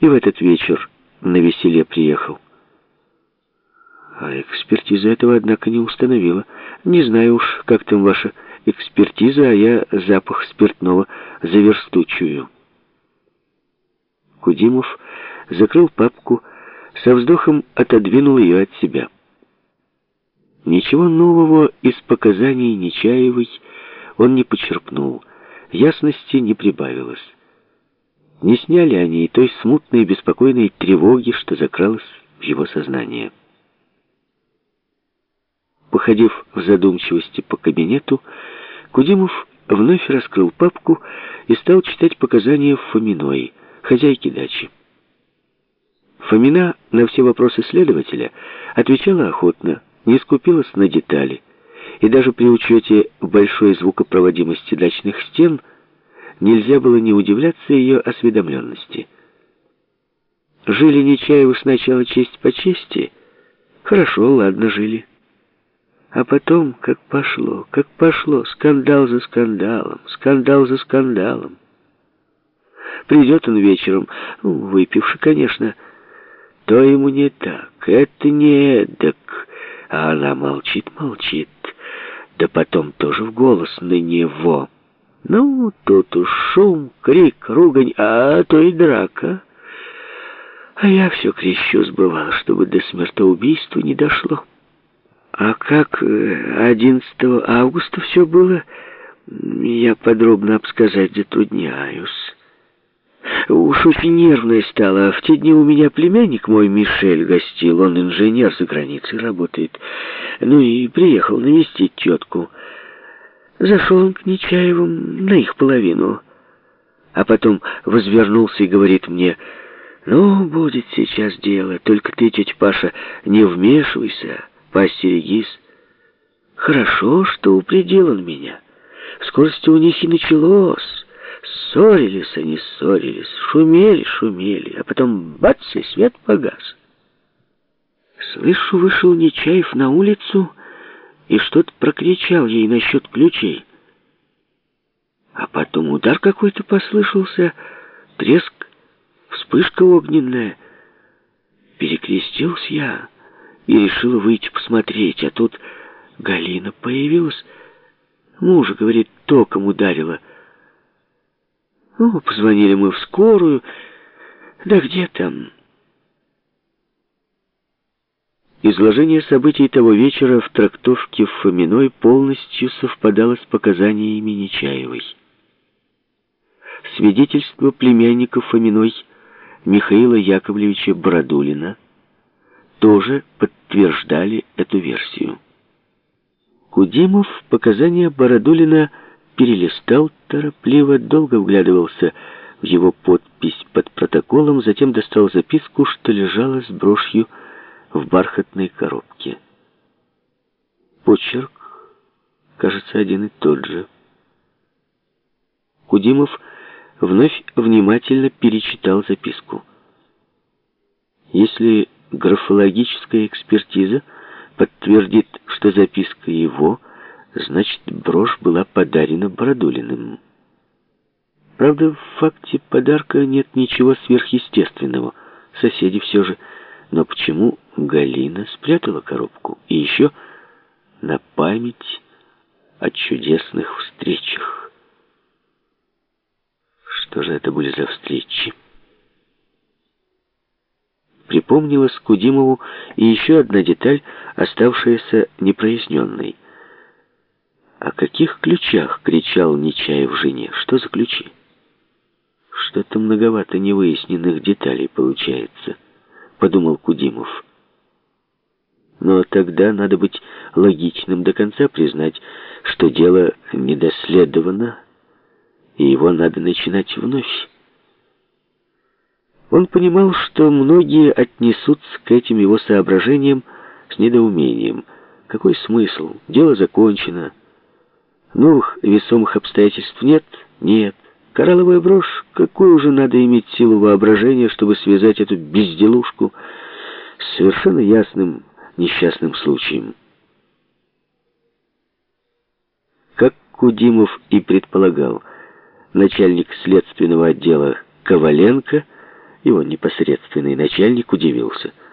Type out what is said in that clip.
и в этот вечер на веселье приехал. А экспертиза этого, однако, не установила. Не знаю уж, как там ваша экспертиза, а я запах спиртного за версту чую. Кудимов закрыл папку, со вздохом отодвинул ее от себя. Ничего нового из показаний Нечаевой он не почерпнул, ясности не прибавилось. Не сняли они и той смутной беспокойной тревоги, что закралась в его сознание. Походив в задумчивости по кабинету, Кудимов вновь раскрыл папку и стал читать показания Фоминой, хозяйки дачи. Фомина на все вопросы следователя отвечала охотно, не скупилась на детали, и даже при учете большой звукопроводимости дачных стен нельзя было не удивляться ее осведомленности. Жили Нечаевы сначала честь по чести? Хорошо, ладно, жили. А потом, как пошло, как пошло, скандал за скандалом, скандал за скандалом. Придет он вечером, ну, выпивший, конечно, то ему не так, это не эдак, а она молчит, молчит, да потом тоже в голос на него. Ну, тут уж шум, крик, ругань, а то и драка. А я все крещу сбывал, чтобы до смертоубийства не дошло. А как 11 э, августа все было, я подробно обсказать затрудняюсь. Уж очень нервная стала. В те дни у меня племянник мой Мишель гостил. Он инженер за границей работает. Ну и приехал навестить тетку. Зашел он к Нечаевым на их половину. А потом возвернулся и говорит мне, «Ну, будет сейчас дело, только ты, тетя Паша, не вмешивайся» поостерегись. Хорошо, что упредил он меня. В скорости у них и началось. Ссорились они, ссорились, шумели, шумели, а потом бац, и свет погас. Слышу, вышел Нечаев на улицу и что-то прокричал ей насчет ключей. А потом удар какой-то послышался, треск, вспышка огненная. Перекрестился я и решила выйти посмотреть, а тут Галина появилась. Мужа, говорит, током ударила. Ну, позвонили мы в скорую. Да где там? Изложение событий того вечера в трактовке Фоминой полностью совпадало с показаниями Нечаевой. Свидетельство племянника Фоминой Михаила Яковлевича Бородулина тоже подтверждали эту версию. Кудимов показания Бородулина перелистал торопливо, долго вглядывался в его подпись под протоколом, затем достал записку, что лежала с брошью в бархатной коробке. Почерк, кажется, один и тот же. Кудимов вновь внимательно перечитал записку. Если графологическая экспертиза подтвердит, что записка его, значит, брошь была подарена Бородулиным. Правда, в факте подарка нет ничего сверхъестественного. Соседи все же. Но почему Галина спрятала коробку? И еще на память о чудесных встречах. Что же это были за встречи? Припомнилась Кудимову и еще одна деталь, оставшаяся непроясненной. «О каких ключах?» — кричал Нечаев жене. «Что за ключи?» «Что-то многовато невыясненных деталей получается», — подумал Кудимов. Но тогда надо быть логичным до конца, признать, что дело недоследовано, и его надо начинать вновь. Он понимал, что многие отнесутся к этим его соображениям с недоумением. Какой смысл? Дело закончено. Новых весомых обстоятельств нет? Нет. Коралловая брошь? Какую уже надо иметь силу воображения, чтобы связать эту безделушку с совершенно ясным несчастным случаем? Как Кудимов и предполагал, начальник следственного отдела Коваленко – Его непосредственный начальник удивился –